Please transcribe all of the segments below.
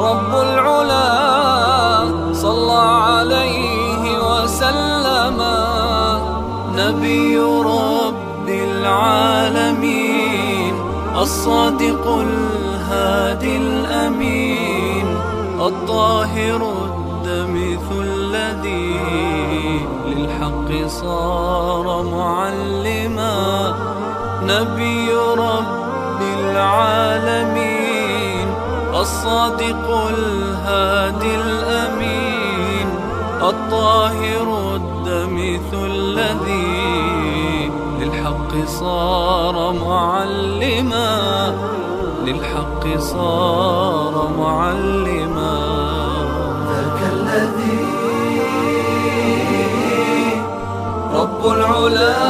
رب العلا صلى عليه وسلم نبي رب العالمين الصادق الهادي الأمين الطاهر الدمث الذي للحق صار معلما نبي رب العالمين. الصادق الهادي الأمين الطاهر الدمث الذي للحق صار معلما للحق صار معلما. ذاك الذي رب العلا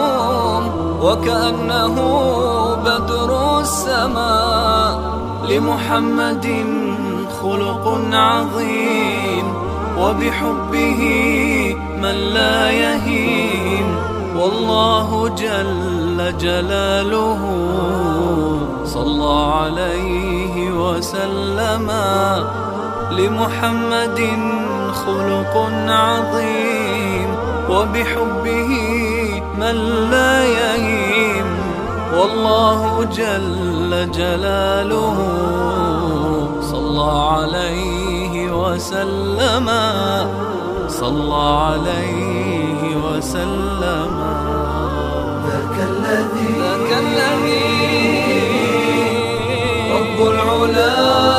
وكأنه بدر السماء لمحمد خلق عظيم وبحبه من لا يهيم والله جل جلاله صلى عليه وسلم لمحمد خلق عظيم وبحبه من لا يهيم والله جل جلاله صلى عليه وسلم صلى عليه وسلم. ذاك الذي ذاك الذي رب العلا